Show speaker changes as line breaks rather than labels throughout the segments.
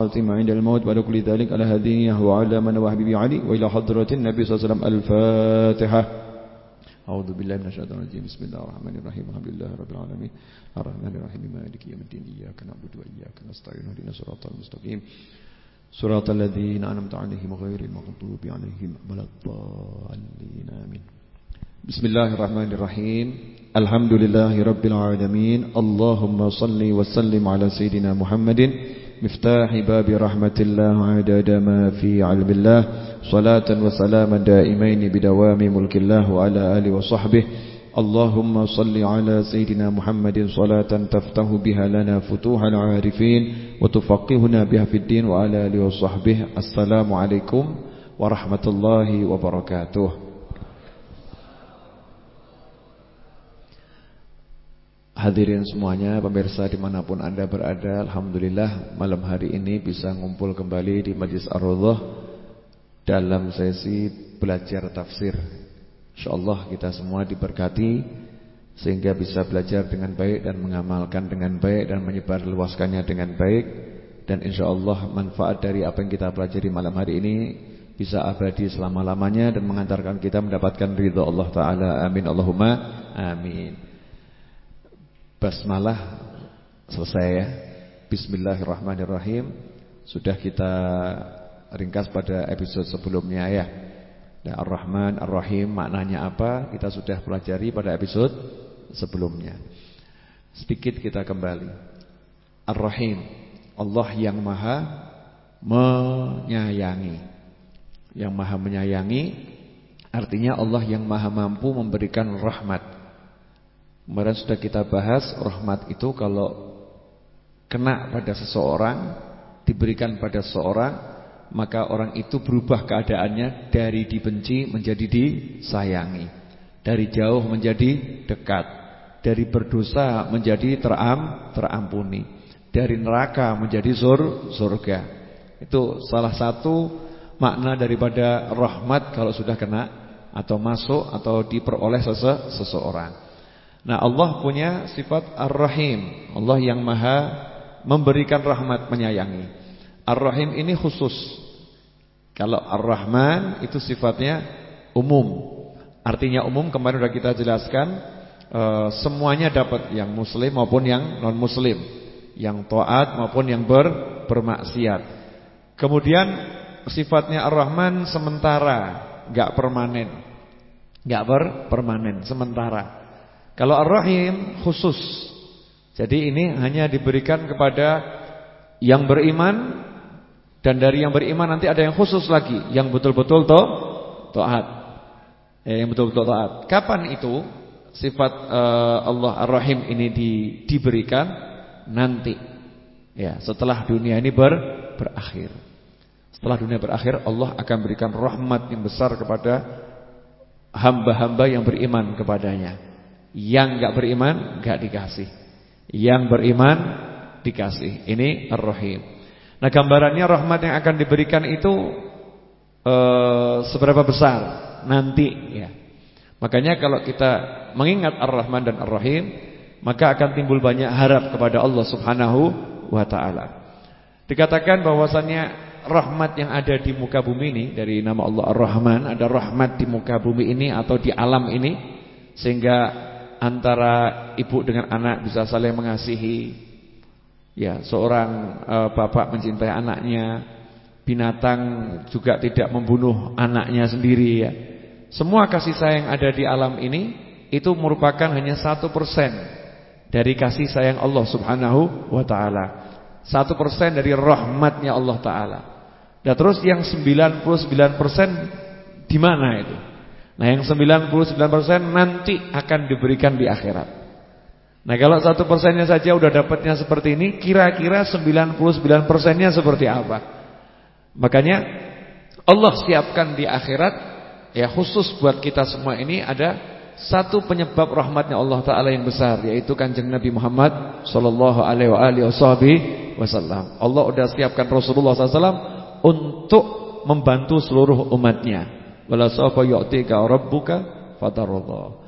الخاتمة عند الموت بعد كل ذلك على هدينيه وعلى من وحبيبي علي وإلى حضرة النبي صلى الله عليه وسلم الفاتحة. أعوذ بالله من الشيطان الرجيم. بسم الله الرحمن الرحيم. الحمد لله رب العالمين. الرحمن الرحيم. مالك يوم الدين. إياك نعبد وإياك نستعين. اهدنا الصراط المستقيم. صراط الذين أنعمت عليهم غير المغضوب عليهم ولا الضالين. آمين. بسم الله الرحمن الرحيم. الحمد لله رب العالمين. اللهم صل وسلم على سيدنا محمد مفتاح باب رحمة الله عدد ما في علم الله صلاة وسلاما دائمين بدوام ملك الله وعلى آله وصحبه. اللهم صل على سيدنا محمد صلاة تفتح بها لنا فتوح العارفين وتفقهنا بها في الدين وعلى آله وصحبه. السلام عليكم ورحمة الله وبركاته. Hadirin semuanya, pemirsa di mana pun anda berada Alhamdulillah malam hari ini bisa ngumpul kembali di Majlis Ar-Rawdah Dalam sesi belajar tafsir. InsyaAllah kita semua diberkati Sehingga bisa belajar dengan baik dan mengamalkan dengan baik Dan menyebar luaskannya dengan baik. Dan insyaAllah manfaat dari apa yang kita pelajari malam hari ini Bisa abadi selama-lamanya Dan mengantarkan kita mendapatkan ridha Allah Ta'ala. Amin. Allahumma Amin Basmalah selesai ya. Bismillahirrahmanirrahim. Sudah kita ringkas pada episode sebelumnya ya. Nah, Ar-Rahman, Ar-Rahim maknanya apa? Kita sudah pelajari pada episode sebelumnya. Sedikit kita kembali. Ar-Rahim, Allah yang Maha menyayangi. Yang Maha menyayangi artinya Allah yang Maha mampu memberikan rahmat. Kemarin sudah kita bahas rahmat itu kalau kena pada seseorang, diberikan pada seseorang, maka orang itu berubah keadaannya dari dibenci menjadi disayangi, dari jauh menjadi dekat, dari berdosa menjadi teram terampuni, dari neraka menjadi sur surga. Itu salah satu makna daripada rahmat kalau sudah kena atau masuk atau diperoleh sese seseorang. Nah Allah punya sifat Ar-Rahim. Allah yang maha memberikan rahmat menyayangi. Ar-Rahim ini khusus. Kalau Ar-Rahman itu sifatnya umum. Artinya umum kemarin sudah kita jelaskan e, Semuanya dapat yang muslim maupun yang non muslim Yang to'at maupun yang ber, bermaksiat. Kemudian sifatnya Ar-Rahman sementara. Gak permanen. Gak ber, permanen. Sementara kalau Ar-Rahim khusus. Jadi ini hanya diberikan kepada yang beriman dan dari yang beriman nanti ada yang khusus lagi yang betul-betul to taat. Ya, yang betul-betul taat. Kapan itu sifat uh, Allah Ar-Rahim ini di, diberikan? Nanti. Ya, setelah dunia ini ber, berakhir. Setelah dunia berakhir Allah akan berikan rahmat yang besar kepada hamba-hamba yang beriman kepadanya. Yang enggak beriman enggak dikasih. Yang beriman dikasih. Ini Ar-Rahim. Nah, gambarannya rahmat yang akan diberikan itu uh, seberapa besar nanti ya. Makanya kalau kita mengingat Ar-Rahman dan Ar-Rahim, maka akan timbul banyak harap kepada Allah Subhanahu wa taala. Dikatakan bahwasannya rahmat yang ada di muka bumi ini dari nama Allah Ar-Rahman, ada rahmat di muka bumi ini atau di alam ini sehingga antara ibu dengan anak bisa saling mengasihi. Ya, seorang e, bapak mencintai anaknya, binatang juga tidak membunuh anaknya sendiri ya. Semua kasih sayang ada di alam ini itu merupakan hanya satu persen dari kasih sayang Allah Subhanahu wa taala. Satu persen dari rahmatnya Allah taala. Dan terus yang 99% di mana itu? Nah yang 99% nanti akan diberikan di akhirat. Nah kalau satu persennya saja udah dapatnya seperti ini Kira-kira 99 persennya seperti apa? Makanya Allah siapkan di akhirat Ya khusus buat kita semua ini ada Satu penyebab rahmatnya Allah Ta'ala yang besar Yaitu kanjeng Nabi Muhammad Sallallahu alaihi wasallam. Allah udah siapkan Rasulullah SAW Untuk membantu seluruh umatnya wala sawfa yu'tika rabbuka fatarallah.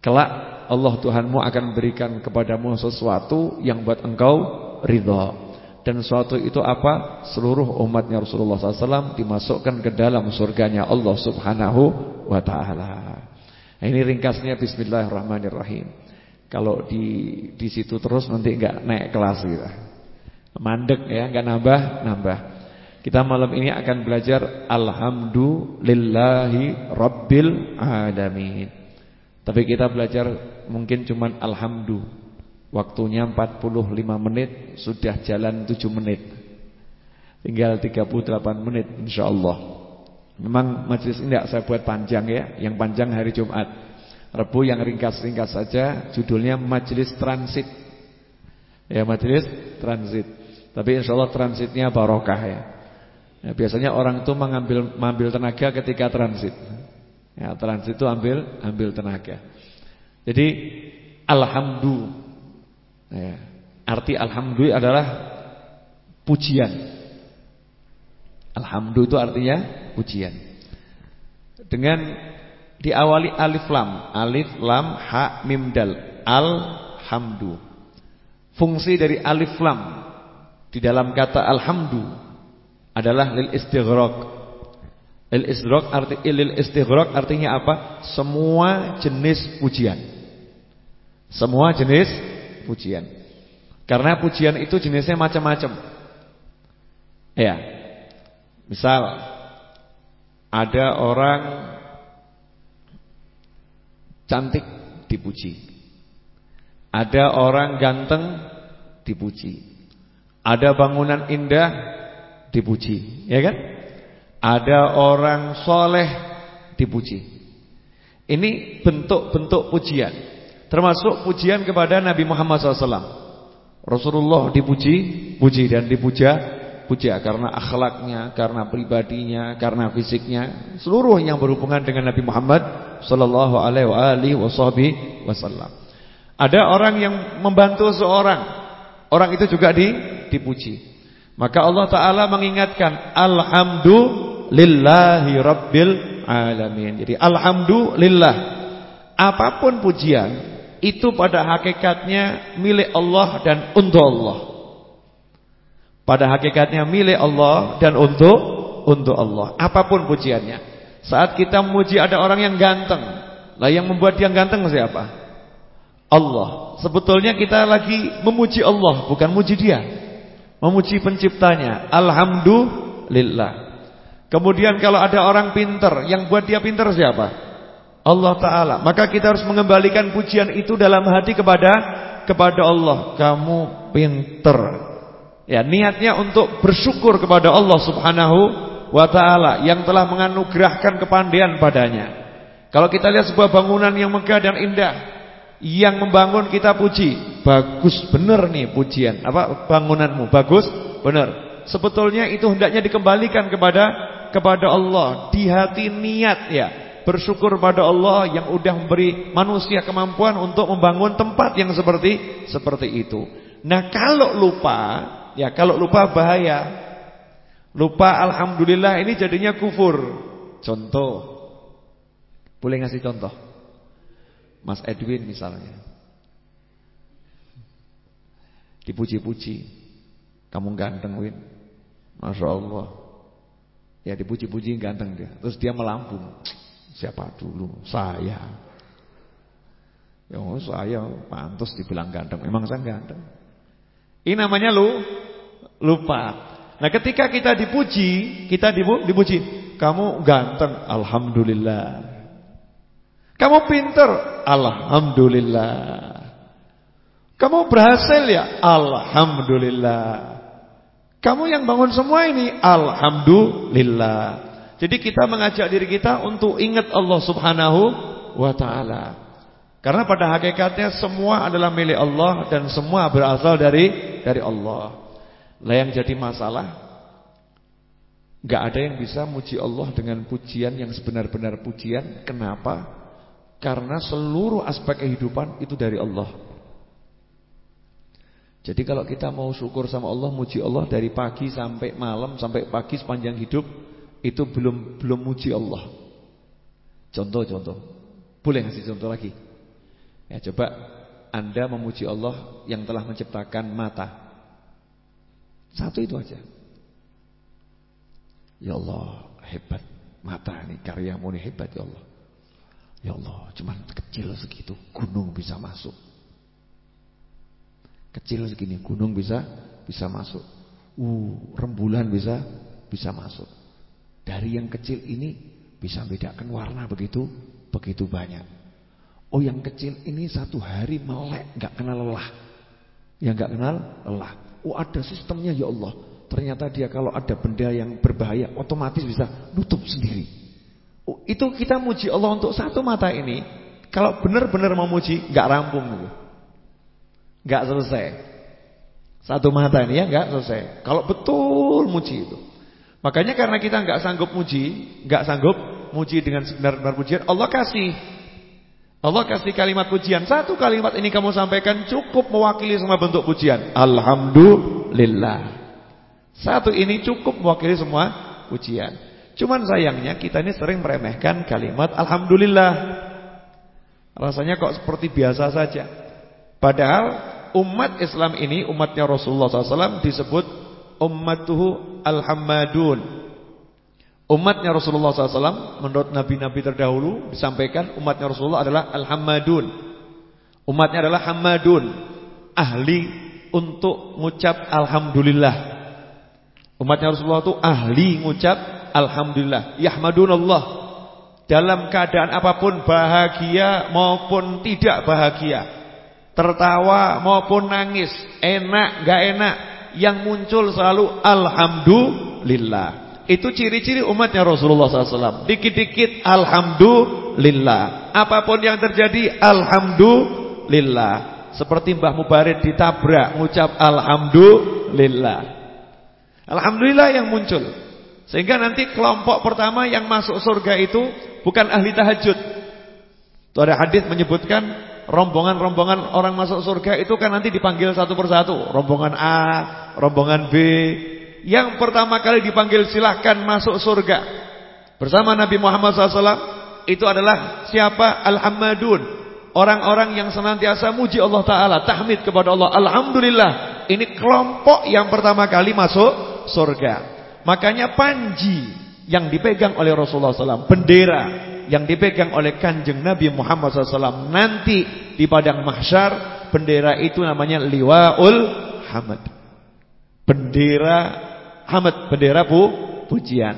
Kelak Allah Tuhanmu akan berikan kepadamu sesuatu yang buat engkau ridha. Dan suatu itu apa? Seluruh umatnya Rasulullah SAW dimasukkan ke dalam surganya Allah Subhanahu wa taala. Nah, ini ringkasnya bismillahirrahmanirrahim. Kalau di di situ terus nanti enggak naik kelas gitu. Mandek ya, enggak nambah, nambah. Kita malam ini akan belajar alhamdulillahi rabbil alamin. Tapi kita belajar mungkin cuman alhamdulillah Waktunya 45 menit Sudah jalan 7 menit. Tinggal 38 menit InsyaAllah. Memang majelis ini tidak saya buat panjang ya. Yang panjang hari Jumat. Rebu yang ringkas-ringkas saja Judulnya majelis transit. Ya majelis transit. Tapi insya Allah transitnya barokah ya, ya Biasanya orang itu mengambil, mengambil tenaga ketika transit Ya transit itu ambil ambil tenaga Jadi Alhamdulillah Ya. Arti alhamdulillah adalah pujian. Alhamdulillah itu artinya pujian. Dengan diawali alif lam, alif lam ha mim dal, alhamdu. Fungsi dari alif lam di dalam kata alhamdu adalah lil istighraq. Lil istighraq arti lil istighraq artinya apa? Semua jenis pujian. Semua jenis pujian. Karena pujian itu jenisnya macam-macam. Ya. Misal ada orang cantik dipuji. Ada orang ganteng dipuji. Ada bangunan indah dipuji, ya kan? Ada orang soleh dipuji. Ini bentuk-bentuk pujian. Termasuk pujian kepada Nabi Muhammad SAW Rasulullah dipuji, puji dan dipuja, puja karena akhlaknya, karena pribadinya, karena fisiknya, seluruh yang berhubungan dengan Nabi Muhammad sallallahu alaihi wasallam. Ada orang yang membantu seorang, orang itu juga di, dipuji. Maka Allah taala mengingatkan alhamdulillahi rabbil alamin. Jadi alhamdulillah apa pun pujian itu pada hakikatnya milik Allah dan untuk Allah. Pada hakikatnya milik Allah dan untuk untuk Allah. Apa pun pujiannya. Saat kita memuji ada orang yang ganteng, lah yang membuat dia ganteng siapa? Allah. Sebetulnya kita lagi memuji Allah, bukan memuji dia. Memuji penciptanya. Alhamdulillah. Kemudian kalau ada orang pinter, yang buat dia pinter siapa? Allah Ta'ala Maka kita harus mengembalikan pujian itu dalam hati kepada kepada Allah Kamu pinter Ya niatnya untuk bersyukur kepada Allah Subhanahu wa Ta'ala Yang telah menganugerahkan kepandaian padanya Kalau kita lihat sebuah bangunan yang megah dan indah Yang membangun kita puji Bagus benar nih pujian Apa bangunanmu bagus benar Sebetulnya itu hendaknya dikembalikan kepada kepada Allah di hati niat ya bersyukur pada Allah yang udah memberi manusia kemampuan untuk membangun tempat yang seperti seperti itu. Nah, kalau lupa, ya kalau lupa bahaya. Lupa alhamdulillah ini jadinya kufur. Contoh. Boleh ngasih contoh? Mas Edwin misalnya. Dipuji-puji. Kamu ganteng, Win. Masya Allah. Ya dipuji-puji ganteng dia. Terus dia melambung. Siapa dulu? Saya. Ya saya pantas dibilang ganteng. Memang saya ganteng. Ini namanya lu lupa. Nah, ketika kita dipuji, kita dipuji, kamu ganteng, alhamdulillah. Kamu pinter, alhamdulillah. Kamu berhasil ya, alhamdulillah. Kamu yang bangun semua ini, alhamdulillah. Jadi kita mengajak diri kita untuk ingat Allah Subhanahu wa taala. Karena pada hakikatnya semua adalah milik Allah dan semua berasal dari dari Allah. Lah yang jadi masalah enggak ada yang bisa muji Allah dengan pujian yang sebenar-benar pujian. Kenapa? Karena seluruh aspek kehidupan itu dari Allah. Jadi kalau kita mau syukur sama Allah, muji Allah dari pagi sampai malam sampai pagi sepanjang hidup itu belum belum muji Allah. Contoh-contoh. Boleh ngasih contoh lagi? Ya, coba Anda memuji Allah yang telah menciptakan mata. Satu itu aja. Ya Allah, hebat. Mata ini karyamu ini hebat ya Allah. Ya Allah, cuman kecil segitu gunung bisa masuk. Kecil segini gunung bisa bisa masuk. Uh, rembulan bisa bisa masuk. Dari yang kecil ini bisa bedakan warna begitu begitu banyak. Oh, yang kecil ini satu hari melek, nggak kenal lelah. Yang nggak kenal lelah. Oh, ada sistemnya ya Allah. Ternyata dia kalau ada benda yang berbahaya otomatis bisa nutup sendiri. Itu kita muji Allah untuk satu mata ini. Kalau benar-benar memuji nggak rampung gitu. Nggak selesai. Satu mata ini ya nggak selesai. Kalau betul muji itu. Makanya karena kita nggak sanggup muji, nggak sanggup muji dengan sebenar-benar pujian, Allah kasih. Allah kasih kalimat pujian. Satu kalimat ini kamu sampaikan cukup mewakili semua bentuk pujian. Alhamdulillah. Satu ini cukup mewakili semua pujian. Cuman sayangnya kita ini sering meremehkan kalimat Alhamdulillah. Rasanya kok seperti biasa saja. Padahal umat Islam ini, umatnya Rasulullah SAW disebut ummatuhu alhammadun. Umatnya Rasulullah SAW menurut nabi-nabi terdahulu disampaikan umatnya Rasulullah adalah alhammadun. Umatnya adalah hammadun, ahli untuk mengucap alhamdulillah. Umatnya Rasulullah itu ahli ngucap alhamdulillah, yahmadunallah dalam keadaan apa pun bahagia maupun tidak bahagia, tertawa maupun nangis, enak enggak enak, yang muncul selalu alhamdulillah. Itu ciri-ciri umatnya Rasulullah SAW. Dikit-dikit alhamdulillah. Apa pun yang terjadi alhamdulillah. Seperti Mbah Mubarid ditabrak ngucap alhamdulillah. Alhamdulillah yang muncul. Sehingga nanti kelompok pertama yang masuk surga itu bukan ahli tahajud. Itu ada hadis menyebutkan rombongan-rombongan orang masuk surga itu kan nanti dipanggil satu persatu. Rombongan A, rombongan B. Yang pertama kali dipanggil silahkan masuk surga. Bersama Nabi Muhammad SAW itu adalah siapa? Al-Hammadun. Orang-orang yang senantiasa muji Allah Ta'ala. Tahmid kepada Allah. Alhamdulillah. Ini kelompok yang pertama kali masuk surga. Makanya panji yang dipegang oleh Rasulullah SAW, bendera yang dipegang oleh kanjeng Nabi Muhammad SAW nanti di padang mahsyar, bendera itu namanya liwaul hamad. Bendera hamad, bendera pu, pujian.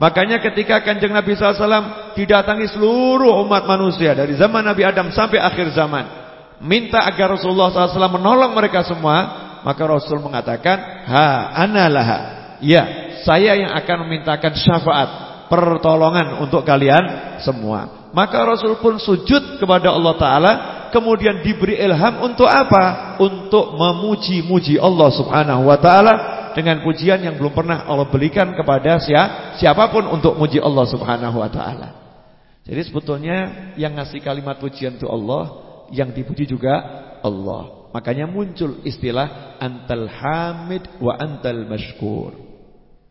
Makanya ketika kanjeng Nabi SAW didatangi seluruh umat manusia dari zaman Nabi Adam sampai akhir zaman, minta agar Rasulullah SAW menolong mereka semua, maka Rasul mengatakan, "Ha analaha." Ya, saya yang akan memintakan syafaat, pertolongan untuk kalian semua. Maka Rasul pun sujud kepada Allah taala, kemudian diberi ilham untuk apa? Untuk memuji-muji Allah Subhanahu wa taala dengan pujian yang belum pernah Allah berikan kepada siapa pun untuk muji Allah Subhanahu wa taala. Jadi sebetulnya yang ngasih kalimat pujian itu Allah, yang dipuji juga Allah. Makanya muncul istilah antal hamid wa antal mashkur.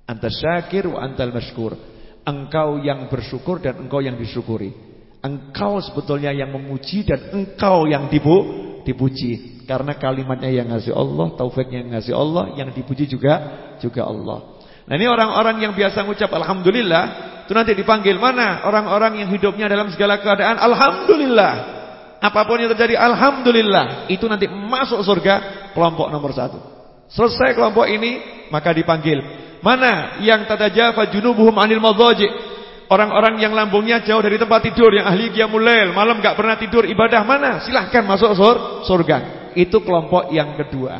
Antal syakir wa antal mashkur. Engkau yang bersyukur dan engkau yang disyukuri. Engkau sebetulnya yang memuji dan engkau yang dibu dipuji. Karena kalimatnya yang ngasih Allah, taufiknya yang ngasih Allah, yang dipuji juga juga Allah. Nah ini orang-orang yang biasa mengucap Alhamdulillah Itu nanti dipanggil Mana orang-orang yang hidupnya dalam segala keadaan Alhamdulillah apa pun yang terjadi alhamdulillah itu nanti masuk surga kelompok nomor satu. Selesai kelompok ini maka dipanggil. Mana yang tadajafa junubuhum anil madhaji? Orang-orang yang lambungnya jauh dari tempat tidur yang ahli qiyamul lail, malam enggak pernah tidur ibadah mana? Silahkan masuk sur surga. Itu kelompok yang kedua.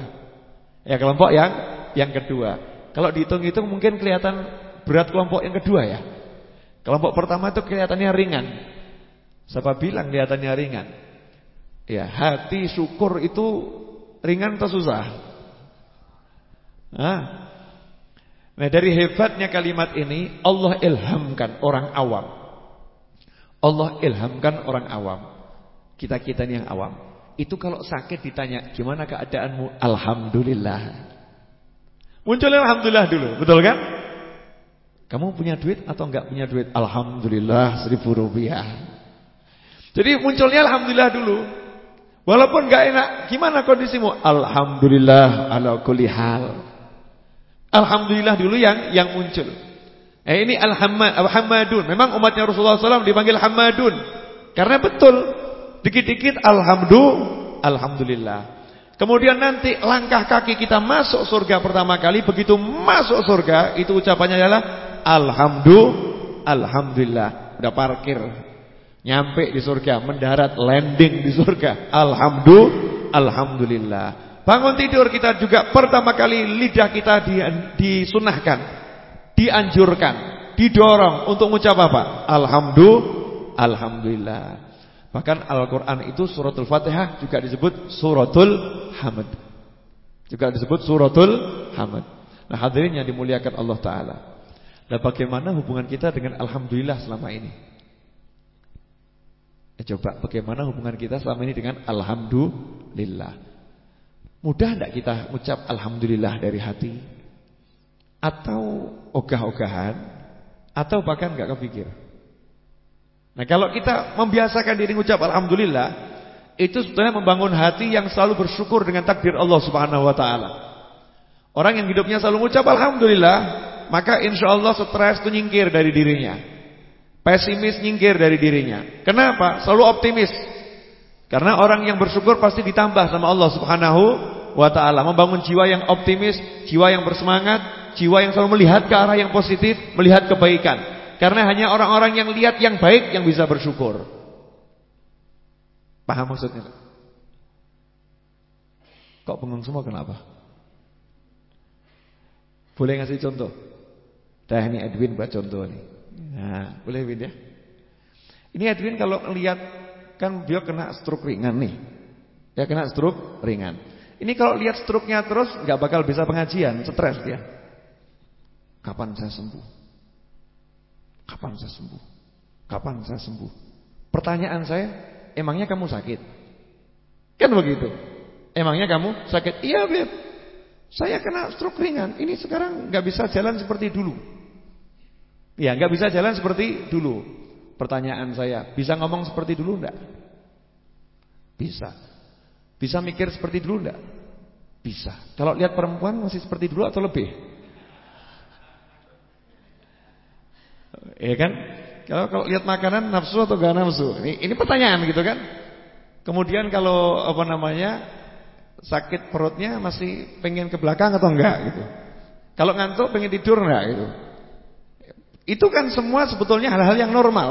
Ya kelompok yang yang kedua. Kalau dihitung-hitung mungkin kelihatan berat kelompok yang kedua ya. Kelompok pertama itu kelihatannya ringan. Siapa bilang kelihatannya ringan? Ya, hati syukur itu ringan atau susah? Nah, nah dari hebatnya kalimat ini Allah ilhamkan orang awam. Allah ilhamkan orang awam. Kita-kita yang awam. Itu kalau sakit ditanya, "Gimana keadaanmu?" Alhamdulillah. Muncul alhamdulillah dulu, betul kan? Kamu punya duit atau enggak punya duit? Alhamdulillah seribu rupiah. Jadi munculnya alhamdulillah dulu. Walaupun gak enak, gimana kondisimu? Alhamdulillah ala kulli hal. Alhamdulillah dulu yang yang muncul. Eh ini Alhamdun. Memang umatnya Rasulullah SAW dipanggil Hamadun. Karena betul. Dikit-dikit Alhamdulillah. Alhamdulillah. Kemudian nanti langkah kaki kita masuk surga pertama kali. Begitu masuk surga. Itu ucapannya adalah Alhamdulillah. Alhamdulillah. Udah parkir. Nyampe di surga. Mendarat landing di surga. Alhamdulillah. Alhamdulillah. Bangun tidur kita juga pertama kali lidah kita disunahkan, dianjurkan, didorong untuk mengucap apa? Alhamdulillah. Alhamdulillah. Bahkan Al-Qur'an itu suratul Fatihah juga disebut suratul Hamd. Juga disebut suratul Hamd. Nah, hadirin yang dimuliakan Allah taala. Nah, bagaimana hubungan kita dengan alhamdulillah selama ini? Eh, coba bagaimana hubungan kita selama ini dengan alhamdulillah? Mudah tidak kita ucap Alhamdulillah dari hati? Atau ogah-ogahan? Atau bahkan nggak kepikir? Nah kalau kita membiasakan diri ucap Alhamdulillah Itu sebetulnya membangun hati yang selalu bersyukur dengan takdir Allah subhanahu wa ta'ala Orang yang hidupnya selalu mengucap Alhamdulillah Maka insya Allah stres itu nyingkir dari dirinya Pesimis nyingkir dari dirinya Kenapa? Selalu optimis karena orang yang bersyukur pasti ditambah sama Allah Subhanahu wa taala, membangun jiwa yang optimis, jiwa yang bersemangat, jiwa yang selalu melihat ke arah yang positif, melihat kebaikan. Karena hanya orang-orang yang lihat yang baik yang bisa bersyukur. Paham maksudnya? Kok bengong semua kenapa? Boleh ngasih contoh? Dah ini Edwin buat contoh nih. Nah, boleh Edwin ya? Ini Edwin kalau lihat Kan dia kena stroke ringan nih. Dia kena stroke ringan. Ini kalau lihat stroke-nya terus nggak bakal bisa pengajian, stres dia. Kapan saya sembuh? Kapan saya sembuh? Kapan saya sembuh? Pertanyaan saya, emangnya kamu sakit? Kan begitu. Emangnya kamu sakit? Iya, Beb. Saya kena stroke ringan. Ini sekarang nggak bisa jalan seperti dulu. Ya, nggak bisa jalan seperti dulu. Pertanyaan saya, bisa ngomong seperti dulu enggak? Bisa. Bisa mikir seperti dulu enggak? Bisa. Kalau lihat perempuan masih seperti dulu atau lebih? Iya kan? Kalau kalau lihat makanan nafsu atau gak nafsu? Ini, ini pertanyaan gitu kan? Kemudian kalau apa namanya sakit perutnya masih pengen ke belakang atau enggak gitu? Kalau ngantuk pengen tidur enggak gitu? Itu kan semua sebetulnya hal-hal yang normal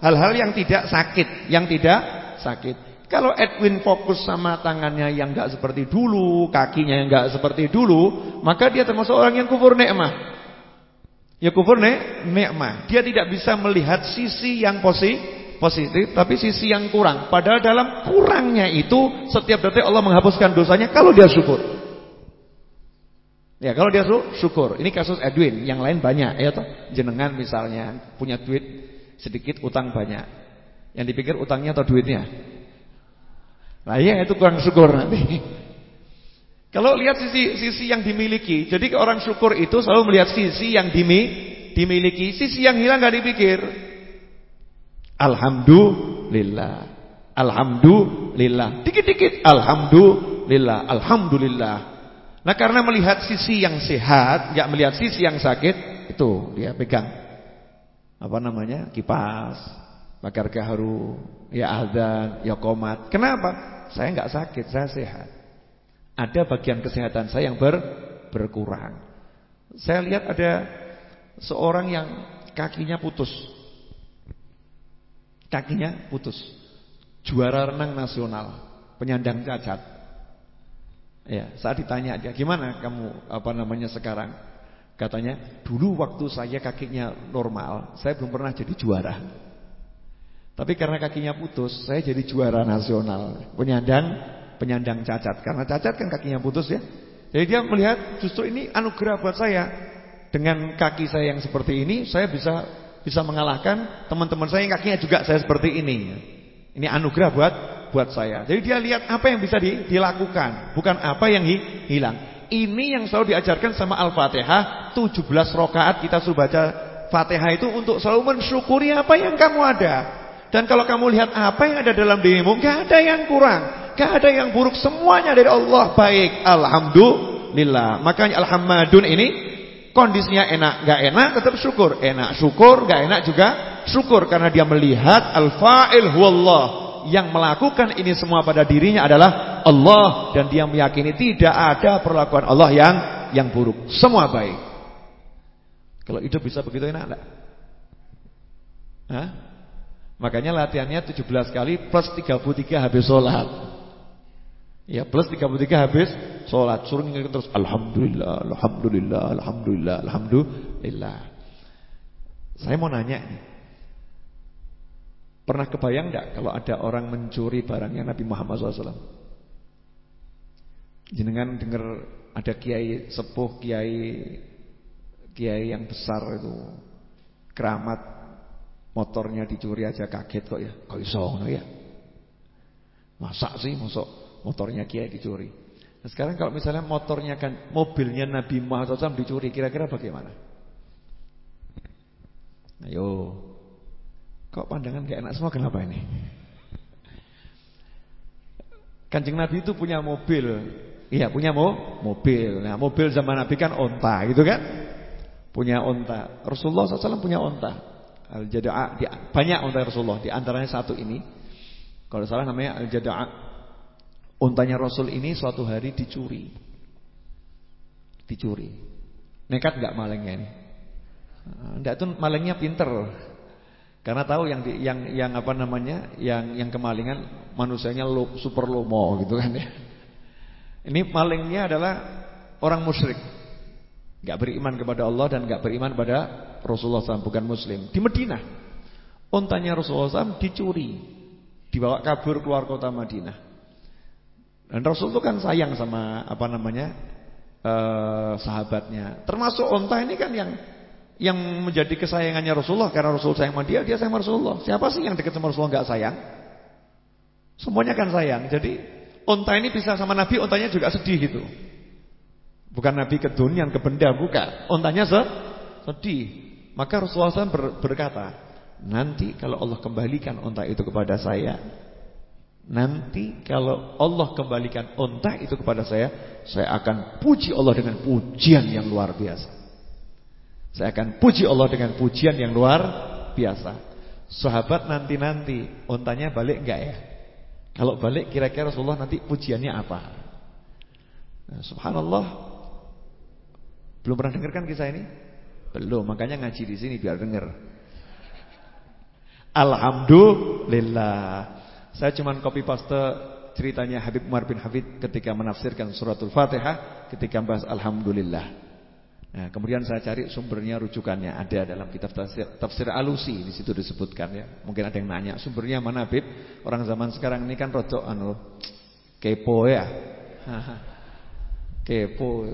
Hal-hal yang tidak sakit, yang tidak sakit. Kalau Edwin fokus sama tangannya yang enggak seperti dulu, kakinya yang enggak seperti dulu, maka dia termasuk orang yang kufur nikmah. Ya kufur nikmah. Dia tidak bisa melihat sisi yang positif, positif, tapi sisi yang kurang. Padahal dalam kurangnya itu setiap detik Allah menghapuskan dosanya kalau dia syukur. Ya kalau dia syukur. Ini kasus Edwin, yang lain banyak ya toh. Jenengan misalnya punya duit sedikit, utang banyak. Yang dipikir utangnya atau duitnya? Nah iya itu kurang syukur nanti. Kalau lihat sisi sisi yang dimiliki, jadi orang syukur itu selalu melihat sisi yang dimi, dimiliki, sisi yang hilang gak dipikir. Alhamdulillah. Alhamdulillah. Dikit-dikit alhamdulillah. Alhamdulillah. Nah karena melihat sisi yang sehat, nggak melihat sisi yang sakit, itu dia pegang apa namanya kipas, bakar gaharu, ya azan, ya komat. Kenapa? Saya nggak sakit, saya sehat. Ada bagian kesehatan saya yang ber, berkurang. Saya lihat ada seorang yang kakinya putus, kakinya putus, juara renang nasional, penyandang cacat. Ya, saat ditanya dia, "Gimana kamu apa namanya sekarang?" Katanya, "Dulu waktu saya kakinya normal, saya belum pernah jadi juara. Tapi karena kakinya putus, saya jadi juara nasional, penyandang penyandang cacat. Karena cacat kan kakinya putus ya. Jadi dia melihat justru ini anugerah buat saya. Dengan kaki saya yang seperti ini, saya bisa bisa mengalahkan teman-teman saya yang kakinya juga saya seperti ini. Ini anugerah buat buat saya. Jadi dia lihat apa yang bisa di, dilakukan, bukan apa yang hi, hilang. Ini yang selalu diajarkan sama Al-Fatihah, 17 rakaat kita suruh baca Fatihah itu untuk selalu mensyukuri apa yang kamu ada. Dan kalau kamu lihat apa yang ada dalam dirimu, gak ada yang kurang, gak ada yang buruk, semuanya dari Allah baik. Alhamdulillah. Makanya Alhamdulillah ini kondisinya enak, nggak enak tetap syukur. Enak syukur, nggak enak juga syukur karena dia melihat al-fa'il huwallah. Yang melakukan ini semua pada dirinya adalah Allah dan dia meyakini tidak ada perlakuan Allah yang yang buruk. Semua baik. Kalau hidup bisa begitu enak enggak? Hah? Makanya latihannya 17 kali plus 33 habis sholat. Ya plus 33 habis sholat. Suruh ngingetin terus Alhamdulillah, Alhamdulillah, Alhamdulillah, Alhamdulillah. Saya mau nanya nih. Pernah kebayang enggak kalau ada orang mencuri barangnya Nabi Muhammad SAW? Jenengan dengar ada kiai sepuh, kiai kiai yang besar itu keramat motornya dicuri aja kaget kok ya. Kok iso ngono ya? Masa sih masuk motornya kiai dicuri? Nah, sekarang kalau misalnya motornya kan mobilnya Nabi Muhammad SAW dicuri, kira-kira bagaimana? Ayo, Kok pandangan gak enak semua kenapa ini? Kanjeng Nabi itu punya mobil. Iya, punya mo mobil. Nah, mobil zaman Nabi kan onta gitu kan? Punya onta. Rasulullah SAW punya onta. Al-Jada'a banyak onta Rasulullah, di antaranya satu ini. Kalau salah namanya Al-Jada'a. Ontanya Rasul ini suatu hari dicuri. Dicuri. Nekat enggak malingnya ini? Enggak tuh malingnya pinter. Karena tahu yang di, yang yang apa namanya, yang yang kemalingan manusianya lo, super lomo gitu kan ya. Ini malingnya adalah orang musyrik. Enggak beriman kepada Allah dan enggak beriman pada Rasulullah SAW bukan muslim. Di Madinah. Untanya Rasulullah SAW dicuri. Dibawa kabur keluar kota Madinah. Dan Rasul itu kan sayang sama apa namanya? Eh, sahabatnya. Termasuk unta ini kan yang yang menjadi kesayangannya Rasulullah karena Rasul sayang sama dia, dia sayang sama Rasulullah. Siapa sih yang dekat sama Rasulullah nggak sayang? Semuanya kan sayang. Jadi unta ini bisa sama Nabi, untanya juga sedih gitu. Bukan Nabi kedunian, kebenda, bukan. Untanya sedih. Maka Rasulullah SAW ber, berkata, nanti kalau Allah kembalikan unta itu kepada saya, nanti kalau Allah kembalikan unta itu kepada saya, saya akan puji Allah dengan pujian yang luar biasa. Saya akan puji Allah dengan pujian yang luar biasa. Sahabat nanti-nanti, ontanya balik enggak ya? Kalau balik kira-kira Rasulullah nanti pujiannya apa? Nah, subhanallah. Belum pernah dengar kan kisah ini? Belum, makanya ngaji di sini biar dengar. Alhamdulillah. Saya cuma copy paste ceritanya Habib Umar bin Hafid ketika menafsirkan suratul Fatihah ketika bahas alhamdulillah. Nah, kemudian saya cari sumbernya rujukannya ada dalam kitab tafsir, tafsir alusi di situ disebutkan ya. Mungkin ada yang nanya sumbernya mana Bib? Orang zaman sekarang ini kan rodok anu kepo ya. kepo.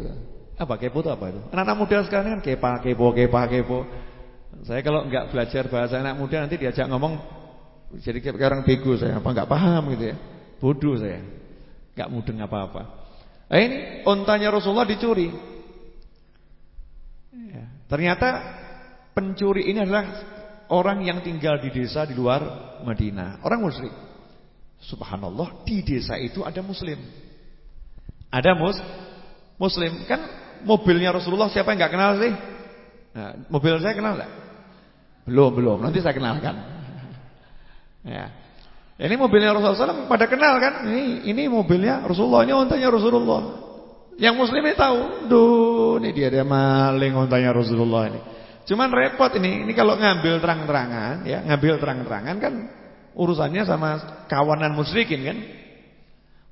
Apa kepo itu apa itu? Anak-anak muda sekarang kan kepa, kepo, kepa, kepo. Saya kalau enggak belajar bahasa anak muda nanti diajak ngomong jadi kayak orang bego saya, apa enggak paham gitu ya. Bodoh saya. Enggak mudeng apa-apa. Nah, ini ontanya Rasulullah dicuri. Ya. Ternyata pencuri ini adalah orang yang tinggal di desa di luar Madinah, orang musyrik. Subhanallah, di desa itu ada muslim. Ada mus muslim. Kan mobilnya Rasulullah siapa yang enggak kenal sih? Nah, mobil saya kenal enggak? Belum, belum. Nanti saya kenalkan. ya. Ini mobilnya Rasulullah pada kenal kan? Ini ini mobilnya Rasulullah, ini ontanya Rasulullah. Yang muslimnya tahu, duh ini dia dia maling ontanya Rasulullah ini. Cuman repot ini, ini kalau ngambil terang-terangan, ya ngambil terang-terangan kan urusannya sama kawanan musyrikin kan.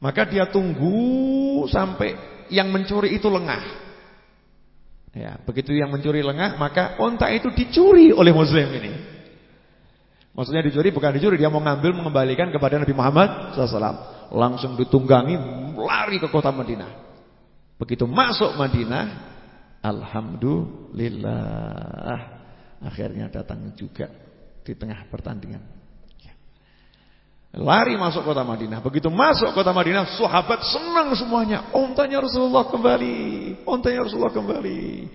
Maka dia tunggu sampai yang mencuri itu lengah. Ya, begitu yang mencuri lengah, maka onta itu dicuri oleh muslim ini. Maksudnya dicuri bukan dicuri, dia mau ngambil mengembalikan kepada Nabi Muhammad SAW. Langsung ditunggangi, lari ke kota Madinah. Begitu masuk Madinah, alhamdulillah akhirnya datang juga di tengah pertandingan. Ya. Lari masuk kota Madinah. Begitu masuk kota Madinah, sahabat senang semuanya. Ontanya Rasulullah kembali. Ontanya Rasulullah kembali.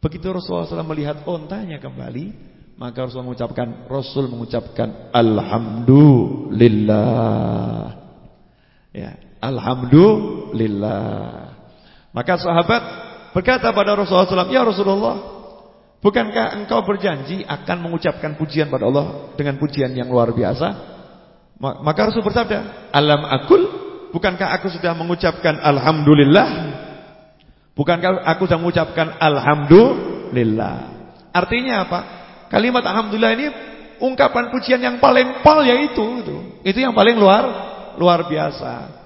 Begitu Rasulullah SAW melihat ontanya kembali, maka Rasul mengucapkan Rasul mengucapkan alhamdulillah. Ya, alhamdulillah. Maka sahabat berkata pada Rasulullah SAW, "Ya Rasulullah, bukankah engkau berjanji akan mengucapkan pujian pada Allah dengan pujian yang luar biasa?" Maka Rasul bersabda, "Alam akul, bukankah aku sudah mengucapkan alhamdulillah? Bukankah aku sudah mengucapkan alhamdulillah?" Artinya apa? Kalimat alhamdulillah ini ungkapan pujian yang paling pol yaitu itu. Itu yang paling luar luar biasa.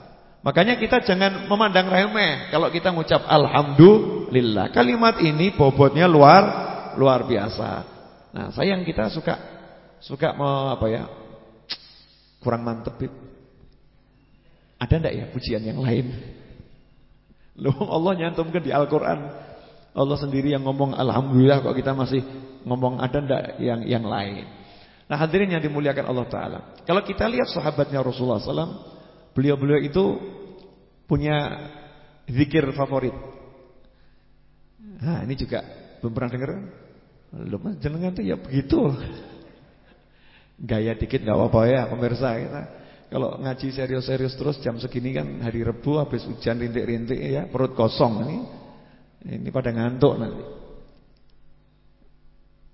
Makanya kita jangan memandang remeh kalau kita mengucap alhamdulillah. Kalimat ini bobotnya luar luar biasa. Nah, sayang kita suka suka mau apa ya? Kurang mantep. Ada enggak ya pujian yang lain? Loh, Allah nyantumkan di Al-Qur'an. Allah sendiri yang ngomong alhamdulillah kok kita masih ngomong ada enggak yang yang lain. Nah, hadirin yang dimuliakan Allah taala. Kalau kita lihat sahabatnya Rasulullah SAW Beliau-beliau itu punya zikir favorit. Nah, ini juga belum pernah dengar. Belum jenengan tuh ya begitu. Gaya dikit nggak apa-apa ya pemirsa kita. Kalau ngaji serius-serius terus jam segini kan hari Rebu habis hujan rintik-rintik ya, perut kosong ini. Ini pada ngantuk nanti.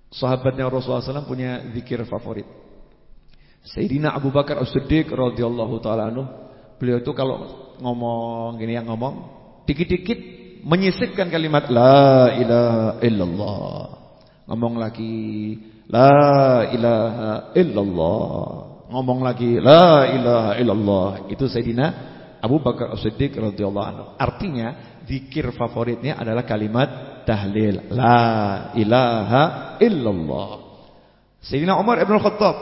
Sahabatnya Rasulullah SAW punya zikir favorit. Sayyidina Abu Bakar As-Siddiq radhiyallahu taala anhu Beliau itu kalau ngomong gini yang ngomong dikit-dikit menyisipkan kalimat la ilaha illallah. Ngomong lagi la ilaha illallah. Ngomong lagi la ilaha illallah. Itu Sayyidina Abu Bakar As-Siddiq radhiyallahu anhu. Artinya zikir favoritnya adalah kalimat tahlil la ilaha illallah. Sayyidina Umar Ibn Khattab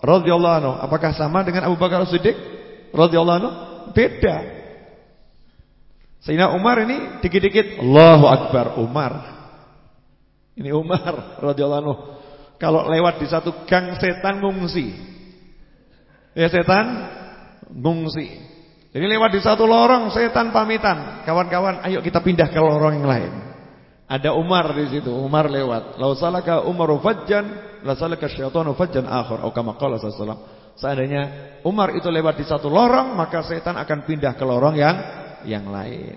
radhiyallahu anhu apakah sama dengan Abu Bakar As-Siddiq? Radhiyallahu anhu beda. Sayyidina Umar ini dikit-dikit Allahu Akbar Umar. Ini Umar radhiyallahu anhu. Kalau lewat di satu gang setan ngungsi. Ya setan ngungsi. Jadi lewat di satu lorong setan pamitan, kawan-kawan, ayo kita pindah ke lorong yang lain. Ada Umar di situ, Umar lewat. Lau salaka Umar fajjan, la salaka syaitanu fajjan akhir, atau kama qala Seandainya Umar itu lewat di satu lorong, maka setan akan pindah ke lorong yang yang lain.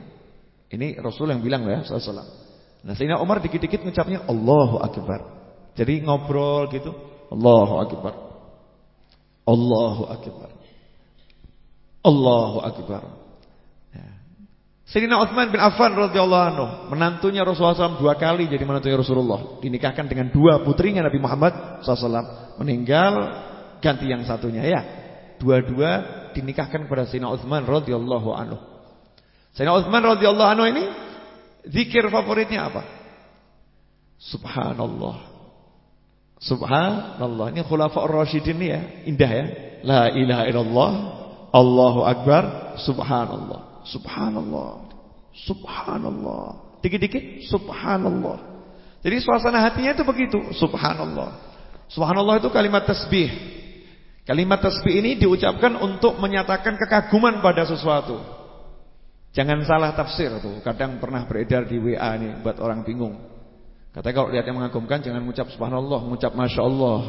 Ini Rasul yang bilang ya, sallallahu Nah, sehingga Umar dikit-dikit mengucapnya Allahu akbar. Jadi ngobrol gitu, Allahu akbar. Allahu akbar. Allahu akbar. Ya. Sayyidina Utsman bin Affan radhiyallahu anhu, menantunya Rasulullah SAW dua kali jadi menantunya Rasulullah, dinikahkan dengan dua putrinya Nabi Muhammad SAW, meninggal ganti yang satunya ya. Dua-dua dinikahkan kepada Sayyidina Utsman radhiyallahu anhu. Sayyidina Utsman radhiyallahu anhu ini zikir favoritnya apa? Subhanallah. Subhanallah. Ini khulafaur rasyidin ya, indah ya. La ilaha illallah, Allahu akbar, subhanallah. Subhanallah. Subhanallah. Dikit-dikit subhanallah. Jadi suasana hatinya itu begitu, subhanallah. Subhanallah itu kalimat tasbih. Kalimat tasbih ini diucapkan untuk menyatakan kekaguman pada sesuatu. Jangan salah tafsir tuh. Kadang pernah beredar di WA nih buat orang bingung. Katanya kalau lihat yang mengagumkan jangan mengucap subhanallah, mengucap masya Allah.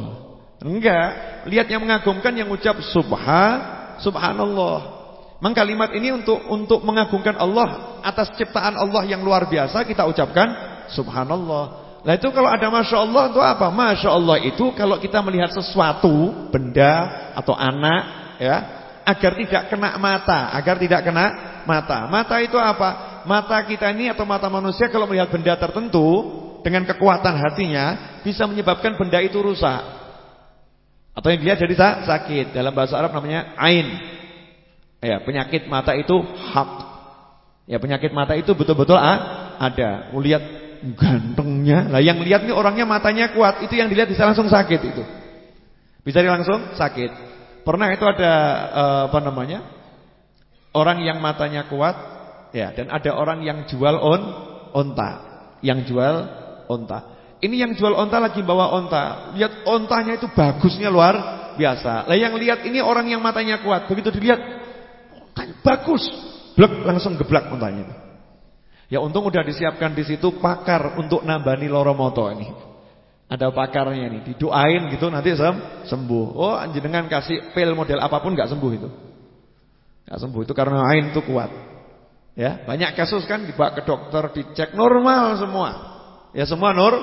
Enggak, lihat yang mengagumkan yang mengucap subhan, subhanallah. Memang kalimat ini untuk untuk mengagungkan Allah atas ciptaan Allah yang luar biasa kita ucapkan subhanallah. Nah itu kalau ada Masya Allah itu apa? Masya Allah itu kalau kita melihat sesuatu, benda atau anak ya Agar tidak kena mata Agar tidak kena mata. Mata itu apa? Mata kita ini atau mata manusia kalau melihat benda tertentu Dengan kekuatan hatinya Bisa menyebabkan benda itu rusak. Atau yang dilihat jadi sakit. Dalam bahasa Arab namanya ain. Ya, Penyakit mata itu hak. Ya penyakit mata itu betul-betul ada. Melihat gantengnya. Lah yang lihat nih orangnya matanya kuat, itu yang dilihat bisa langsung sakit itu. Bisa langsung sakit. Pernah itu ada uh, apa namanya? Orang yang matanya kuat, ya, dan ada orang yang jual on onta, yang jual onta. Ini yang jual onta lagi bawa onta. Lihat ontanya itu bagusnya luar biasa. Lah yang lihat ini orang yang matanya kuat. Begitu dilihat, bagus. Blek langsung geblak ontanya. Ya untung udah disiapkan di situ pakar untuk nambani loromoto ini. Ada pakarnya nih, didoain gitu nanti sem sembuh. Oh, dengan kasih pil model apa pun nggak sembuh itu. Nggak sembuh itu karena ain itu kuat. Ya, banyak kasus kan dibawa ke dokter, dicek normal semua. Ya semua nur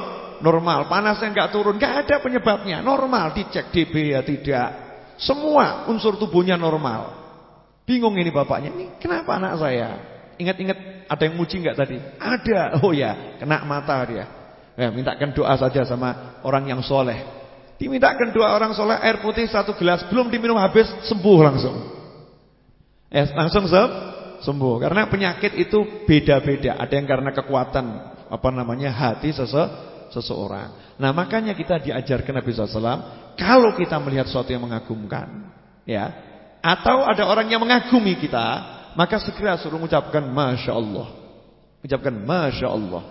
normal, panasnya enggak turun, enggak ada penyebabnya, normal, dicek DB ya tidak. Semua unsur tubuhnya normal. Bingung ini bapaknya, ini kenapa anak saya? Ingat-ingat ada yang muji enggak tadi? Ada. Oh ya, kena mata dia. Ya, mintakan doa saja sama orang yang soleh. Dimintakan doa orang soleh air putih satu gelas, belum diminum habis sembuh langsung. Eh, langsung sembuh sembuh. Karena penyakit itu beda-beda. Ada yang karena kekuatan apa namanya hati sese seseorang. Nah makanya kita diajarkan Nabi SAW kalau kita melihat sesuatu yang mengagumkan, ya, atau ada orang yang mengagumi kita, maka segera suruh mengucapkan masya Allah, ucapkan masya Allah,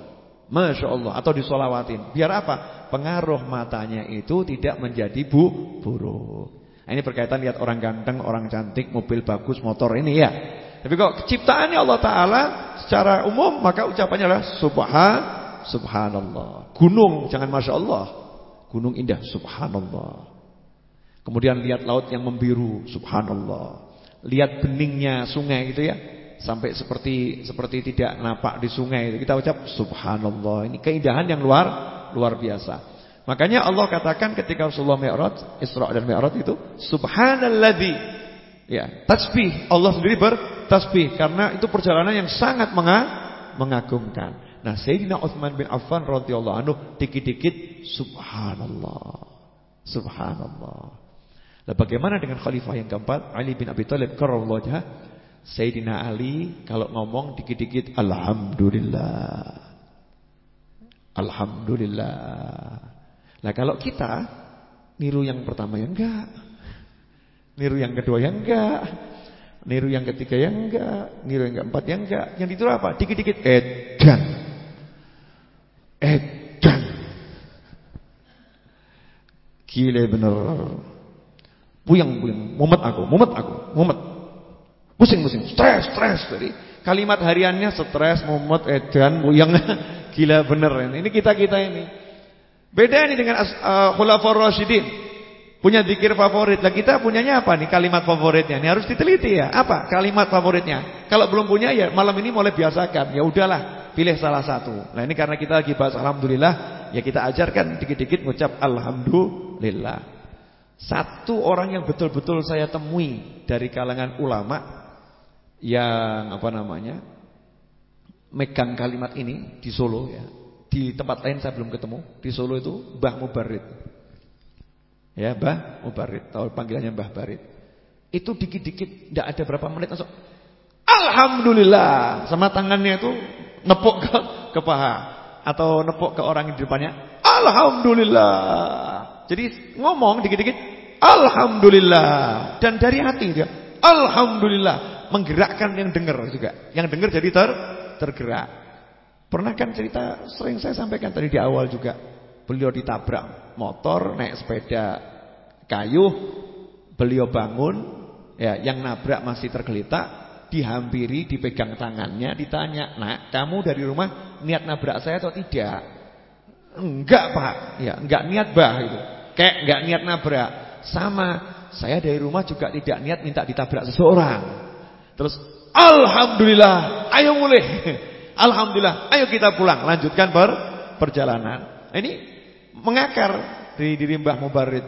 masya Allah, atau disolawatin. Biar apa? Pengaruh matanya itu tidak menjadi bu buruk. Nah, ini berkaitan lihat orang ganteng, orang cantik, mobil bagus, motor ini ya. Tapi kalau ciptaannya Allah Ta'ala secara umum maka ucapannya adalah subhan, subhanallah. Gunung jangan Masya Allah. Gunung indah, subhanallah. Kemudian lihat laut yang membiru, subhanallah. Lihat beningnya sungai gitu ya. Sampai seperti seperti tidak napak di sungai itu. Kita ucap subhanallah. Ini keindahan yang luar luar biasa. Makanya Allah katakan ketika Rasulullah Mi'raj, Isra dan Mi'raj itu subhanalladzi ya, tasbih Allah sendiri ber tasbih karena itu perjalanan yang sangat mengagumkan. Nah, Sayyidina Utsman bin Affan radhiyallahu anhu dikit-dikit subhanallah. Subhanallah. Nah, bagaimana dengan khalifah yang keempat Ali bin Abi Thalib karramallahu wajhah? Sayyidina Ali kalau ngomong dikit-dikit alhamdulillah. Alhamdulillah. Nah, kalau kita niru yang pertama yang enggak. Niru yang kedua yang enggak. Niru yang ketiga yang enggak, niru yang keempat yang enggak. Yang itu apa? Dikit-dikit edan. Edan. Gile bener. Puyang-puyang, mumet aku, mumet aku, mumet. Pusing-pusing, stres, stres tadi. Kalimat hariannya stres, mumet, edan, puyang. Gila bener ini. Kita-kita ini. Beda ini dengan uh, Khulafaur Rasyidin. Punya zikir favorit. Lah kita punyanya apa nih kalimat favoritnya? Ini harus diteliti ya. Apa kalimat favoritnya? Kalau belum punya ya malam ini mulai biasakan. Ya udahlah, pilih salah satu. Nah, ini karena kita lagi bahas alhamdulillah, ya kita ajarkan dikit-dikit mengucap alhamdulillah. Satu orang yang betul-betul saya temui dari kalangan ulama yang apa namanya? megang kalimat ini di Solo ya. Di tempat lain saya belum ketemu. Di Solo itu Mbah Mubarid. Ya, Mbah Mubarid, tahu panggilannya Mbah Barid. Itu dikit-dikit tidak ada berapa menit langsung Alhamdulillah sama tangannya itu nepuk ke, ke paha atau nepuk ke orang di depannya. Alhamdulillah. Jadi ngomong dikit-dikit Alhamdulillah dan dari hati dia. Alhamdulillah menggerakkan yang dengar juga. Yang dengar jadi ter tergerak. Pernah kan cerita sering saya sampaikan tadi di awal juga. Beliau ditabrak motor, naik sepeda kayu, beliau bangun, ya yang nabrak masih tergeletak, dihampiri, dipegang tangannya, ditanya, "Nak, kamu dari rumah niat nabrak saya atau tidak?" "Enggak, Pak." Ya, enggak niat, Bah itu. Kayak enggak niat nabrak. Sama, saya dari rumah juga tidak niat minta ditabrak seseorang. Terus, "Alhamdulillah, ayo mulai." Alhamdulillah, ayo kita pulang, lanjutkan per perjalanan. Ini mengakar di diri Mbah Mubarid.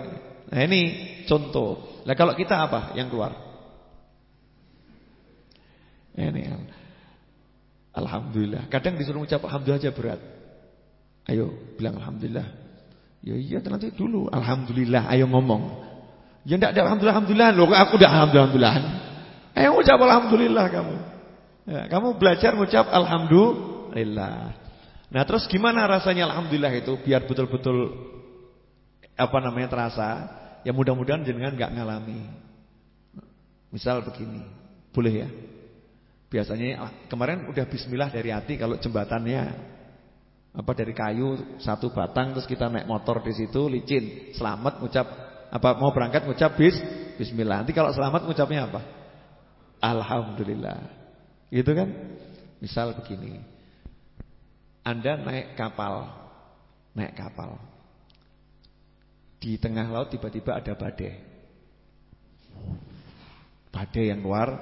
Nah ini contoh. Nah kalau kita apa yang keluar? Ini Alhamdulillah. Kadang disuruh ucap Alhamdulillah aja berat. Ayo bilang Alhamdulillah. Ya iya nanti dulu Alhamdulillah. Ayo ngomong. Ya enggak ada Alhamdulillah Alhamdulillah. Loh aku udah Alhamdulillah Alhamdulillah. Ayo ucap Alhamdulillah kamu. Ya, kamu belajar mengucap Alhamdulillah. Nah terus gimana rasanya Alhamdulillah itu biar betul-betul apa namanya terasa Ya mudah-mudahan jenengan gak ngalami Misal begini Boleh ya Biasanya kemarin udah bismillah dari hati Kalau jembatannya Apa dari kayu satu batang Terus kita naik motor di situ licin Selamat ngucap apa Mau berangkat ngucap bis, bismillah Nanti kalau selamat ngucapnya apa Alhamdulillah Gitu kan Misal begini anda naik kapal, naik kapal. Di tengah laut tiba-tiba ada badai. Badai yang luar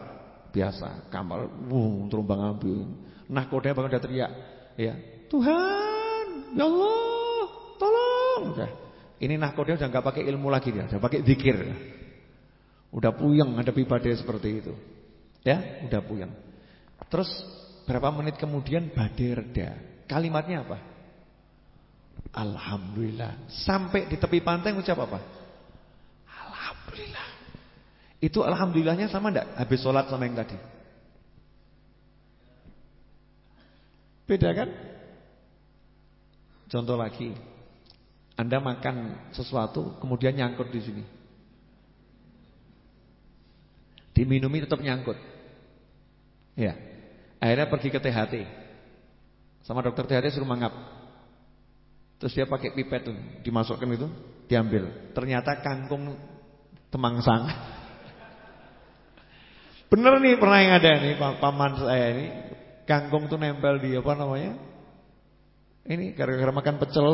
biasa, kamar, wuh, terumbang ambing. Nah, kodenya bakal udah teriak, ya. Tuhan, ya Allah, tolong. Udah. Ini nahkodnya udah nggak pakai ilmu lagi dia, udah pakai zikir. Udah puyeng ada ibadah seperti itu. Ya, udah puyeng. Terus berapa menit kemudian badai reda. Kalimatnya apa? Alhamdulillah. Sampai di tepi pantai ngucap apa? Alhamdulillah. Itu alhamdulillahnya sama enggak habis sholat sama yang tadi? Beda kan? Contoh lagi. Anda makan sesuatu kemudian nyangkut di sini. Diminumi tetap nyangkut. Ya. Akhirnya pergi ke THT. Sama dokter THT suruh mangap. Terus dia pakai pipet tuh, dimasukkan itu, diambil. Ternyata kangkung temangsang. Bener nih pernah yang ada nih paman saya ini, kangkung tuh nempel di apa namanya? Ini gara-gara makan pecel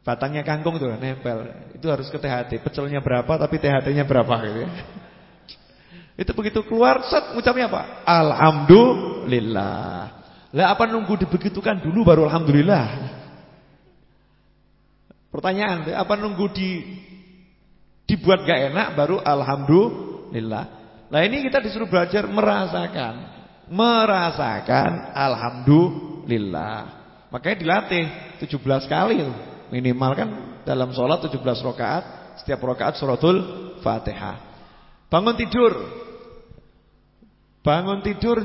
Batangnya kangkung tuh nempel. Itu harus ke THT. Pecelnya berapa tapi THT-nya berapa gitu ya. Itu begitu keluar, set ucapnya apa? Alhamdulillah. Lah apa nunggu dibegitukan dulu baru alhamdulillah? Pertanyaan, apa nunggu di dibuat gak enak baru alhamdulillah? Nah ini kita disuruh belajar merasakan, merasakan alhamdulillah. Makanya dilatih 17 kali Minimal kan dalam sholat 17 rakaat, setiap rakaat suratul Fatihah. Bangun tidur. Bangun tidur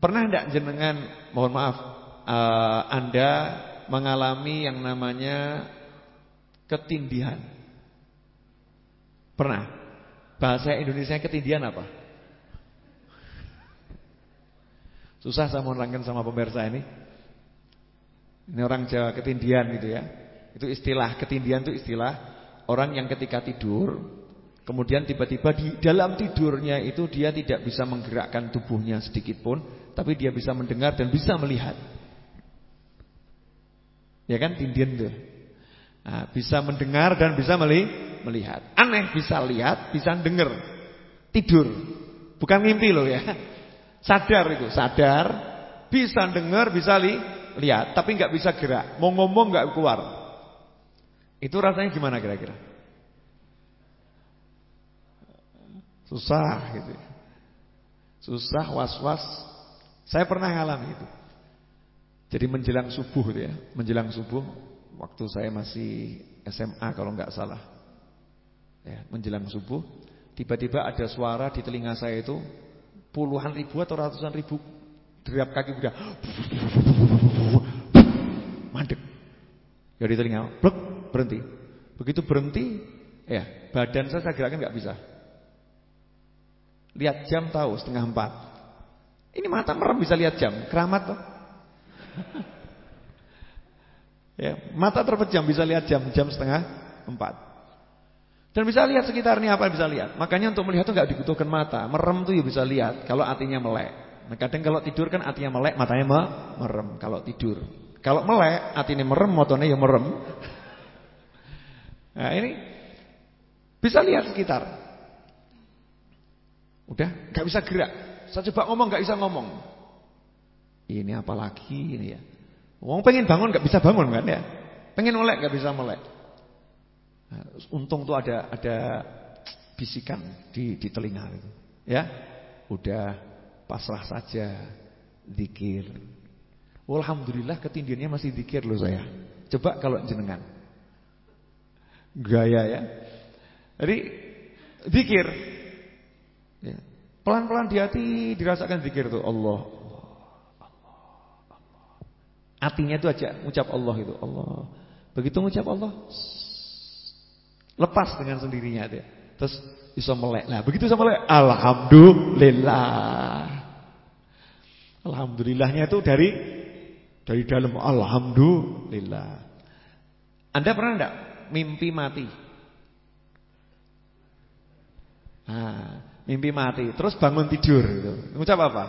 pernah tidak jenengan mohon maaf uh, Anda mengalami yang namanya ketindihan? Pernah? Bahasa Indonesia ketindihan apa? Susah saya mau nerangkan sama pemirsa ini. Ini orang Jawa ketindihan gitu ya. Itu istilah ketindihan itu istilah orang yang ketika tidur Kemudian tiba-tiba di dalam tidurnya itu dia tidak bisa menggerakkan tubuhnya sedikit pun, tapi dia bisa mendengar dan bisa melihat. Ya kan tindian tuh. Nah, bisa mendengar dan bisa melihat. Aneh bisa lihat, bisa dengar. Tidur. Bukan mimpi loh ya. Sadar itu, sadar, bisa dengar, bisa li lihat, tapi nggak bisa gerak. Mau ngomong nggak keluar. Itu rasanya gimana kira-kira? Susah gitu. Susah was-was. Saya pernah ngalami itu. Jadi menjelang subuh ya, menjelang subuh waktu saya masih SMA kalau nggak salah. Ya, menjelang subuh tiba-tiba ada suara di telinga saya itu puluhan ribu atau ratusan ribu derap kaki kuda. Mandek. Di telinga, blok, berhenti. Begitu berhenti, ya, badan saya saya gerakan nggak bisa. Lihat jam tahu setengah empat. Ini mata merem bisa lihat jam. Keramat tuh. ya, mata terpejam bisa lihat jam jam setengah empat. Dan bisa lihat sekitarnya apa bisa lihat. Makanya untuk melihat itu nggak dibutuhkan mata. Merem tuh ya bisa lihat kalau hatinya melek. Nah, kadang kalau tidur kan hatinya melek, matanya me merem kalau tidur. Kalau melek, hatinya merem, motornya ya merem. Nah, ini bisa lihat sekitar. Udah nggak bisa gerak. Saya coba ngomong nggak bisa ngomong. Ini apalagi ini ya. Wong pengen bangun nggak bisa bangun kan ya. Pengen melek nggak bisa melek. Nah, untung tuh ada ada bisikan di di telinga itu. Ya. Udah pasrah saja zikir. Alhamdulillah ketindiannya masih zikir loh saya. Coba kalau jenengan. Gaya ya. Jadi zikir Ya. Pelan-pelan di hati dirasakan zikir itu Allah. Artinya itu aja ucap Allah itu Allah. Begitu ngucap Allah lepas dengan sendirinya dia. Terus bisa melek. Nah, begitu sama melek alhamdulillah. Alhamdulillahnya itu dari dari dalam alhamdulillah. Anda pernah enggak mimpi mati? Nah, mimpi mati, terus bangun tidur gitu. Ngucap apa?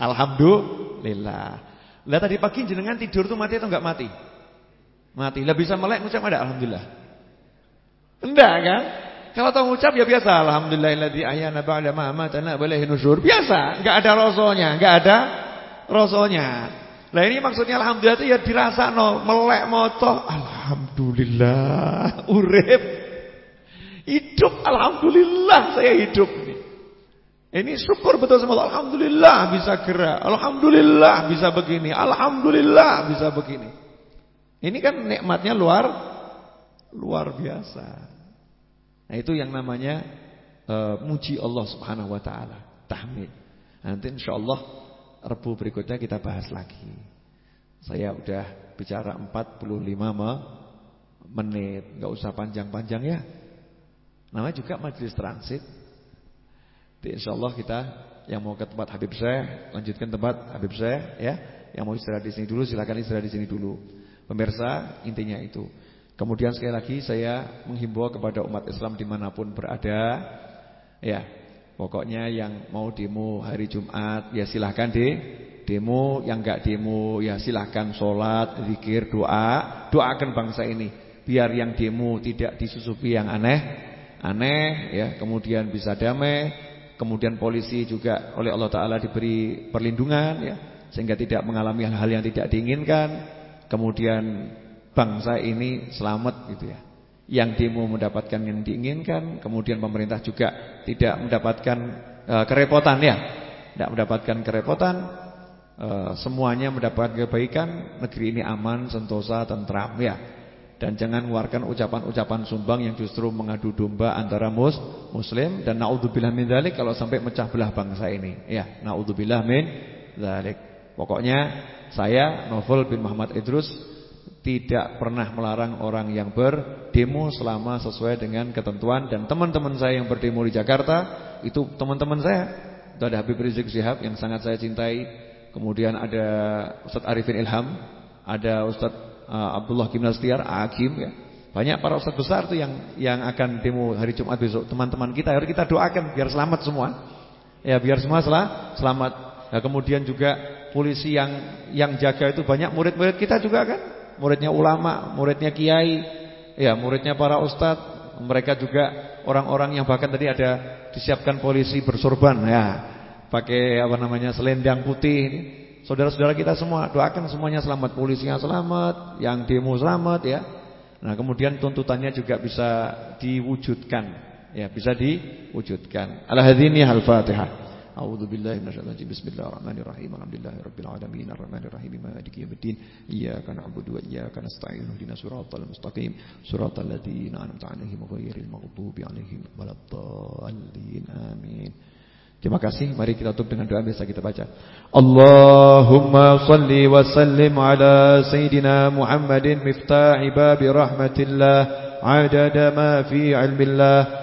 Alhamdulillah. Lah tadi pagi jenengan tidur tuh mati atau enggak mati? Mati. Lah bisa melek ngucap ada alhamdulillah. Enggak kan? Kalau tahu ngucap ya biasa, alhamdulillahilladzi ahyana ba'da ma amatana wa ilaihi nusyur. Biasa, enggak ada rasonya, enggak ada rasonya. Lah ini maksudnya alhamdulillah itu ya dirasa no, melek moto, alhamdulillah, urip. Hidup alhamdulillah saya hidup ini. Ini syukur betul sama Allah. Alhamdulillah bisa gerak. Alhamdulillah bisa begini. Alhamdulillah bisa begini. Ini kan nikmatnya luar luar biasa. Nah, itu yang namanya uh, muji Allah Subhanahu wa taala, tahmid. Nanti insyaallah Rebu berikutnya kita bahas lagi. Saya udah bicara 45 menit, enggak usah panjang-panjang ya. Namanya juga majelis transit. Jadi insyaallah kita yang mau ke tempat Habib Syekh, lanjutkan tempat Habib Syekh ya. Yang mau istirahat di sini dulu silakan istirahat di sini dulu. Pemirsa, intinya itu. Kemudian sekali lagi saya menghimbau kepada umat Islam di mana pun berada. Ya pokoknya yang mau demo hari Jumat ya silahkan deh Demo. Yang enggak demo ya silahkan sholat, zikir, doa. Doakan bangsa ini. Biar yang demo tidak disusupi yang aneh. Aneh ya. Kemudian bisa damai. Kemudian polisi juga oleh Allah Ta'ala diberi perlindungan ya. Sehingga tidak mengalami hal-hal yang tidak diinginkan. Kemudian bangsa ini selamat gitu ya. Yang demo mendapatkan yang diinginkan, kemudian pemerintah juga tidak mendapatkan uh, kerepotan ya. Tidak mendapatkan kerepotan, uh, semuanya mendapatkan kebaikan, negeri ini aman, sentosa, tentram ya. Dan jangan mengeluarkan ucapan-ucapan sumbang yang justru mengadu domba antara mus, muslim dan naudzubillah min dzalik kalau sampai mecah belah bangsa ini. Ya, naudzubillah min dzalik. Pokoknya saya Novel bin Muhammad Idrus tidak pernah melarang orang yang berdemo selama sesuai dengan ketentuan dan teman-teman saya yang berdemo di Jakarta itu teman-teman saya. Itu ada Habib Rizik Syihab yang sangat saya cintai, kemudian ada Ustadz Arifin Ilham, ada Ustadz uh, Abdullah Gimnastiar, Hakim ya. Banyak para ustadz besar tuh yang yang akan demo hari Jumat besok. Teman-teman kita harus kita doakan biar selamat semua. Ya, biar semua selah, selamat. Nah, kemudian juga polisi yang yang jaga itu banyak murid-murid kita juga kan muridnya ulama, muridnya kiai, ya muridnya para ustadz, mereka juga orang-orang yang bahkan tadi ada disiapkan polisi bersorban ya, pakai apa namanya selendang putih Saudara-saudara kita semua doakan semuanya selamat, polisinya selamat, yang demo selamat ya. Nah, kemudian tuntutannya juga bisa diwujudkan, ya bisa diwujudkan. Al-hadzini al-Fatihah. أعوذ بالله من الشيطان الرجيم بسم الله الرحمن الرحيم الحمد لله رب العالمين الرحمن الرحيم مالك يوم الدين إياك نعبد وإياك نستعين اهدنا صراط المستقيم صراط الذين أنعمت عليهم غير المغضوب عليهم ولا الضالين آمين Terima kasih. Mari kita tutup dengan doa biasa kita baca. Allahumma salli wa sallim ala Sayyidina Muhammadin miftahi babi rahmatillah adada ma fi ilmillah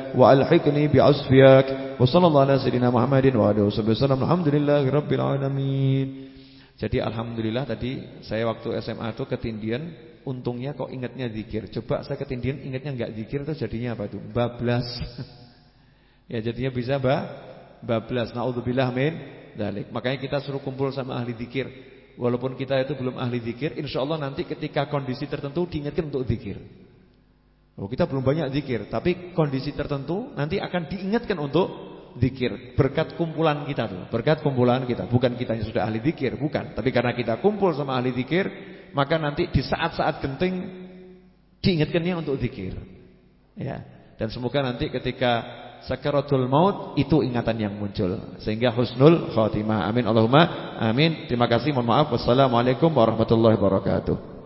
وألحقني بعصفياك وصلى الله على سيدنا محمد وعلى وسلم alhamdulillahi rabbil alamin jadi alhamdulillah tadi saya waktu SMA itu ketindian untungnya kok ingatnya zikir coba saya ketindian ingatnya enggak zikir itu jadinya apa itu bablas ya jadinya bisa mbak bablas naudzubillah min dalik makanya kita suruh kumpul sama ahli zikir walaupun kita itu belum ahli zikir insyaallah nanti ketika kondisi tertentu diingatkan untuk zikir Oh, kita belum banyak zikir, tapi kondisi tertentu nanti akan diingatkan untuk zikir. Berkat kumpulan kita tuh, berkat kumpulan kita. Bukan kita yang sudah ahli zikir, bukan. Tapi karena kita kumpul sama ahli zikir, maka nanti di saat-saat genting diingatkannya untuk zikir. Ya. Dan semoga nanti ketika sakaratul maut itu ingatan yang muncul sehingga husnul khotimah. Amin Allahumma amin. Terima kasih. Mohon maaf. Wassalamualaikum warahmatullahi wabarakatuh.